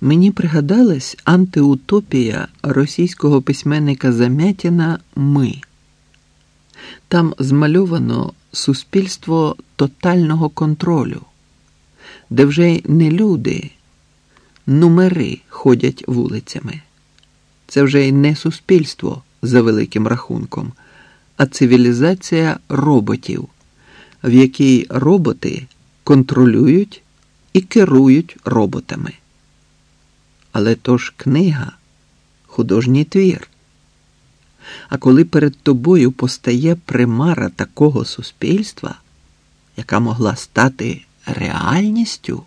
Мені пригадалась антиутопія російського письменника Замятіна Ми. Там змальовано суспільство тотального контролю, де вже й не люди, нумери ходять вулицями. Це вже й не суспільство за великим рахунком, а цивілізація роботів, в якій роботи контролюють і керують роботами. Але то ж книга, художній твір. А коли перед тобою постає примара такого суспільства, яка могла стати реальністю.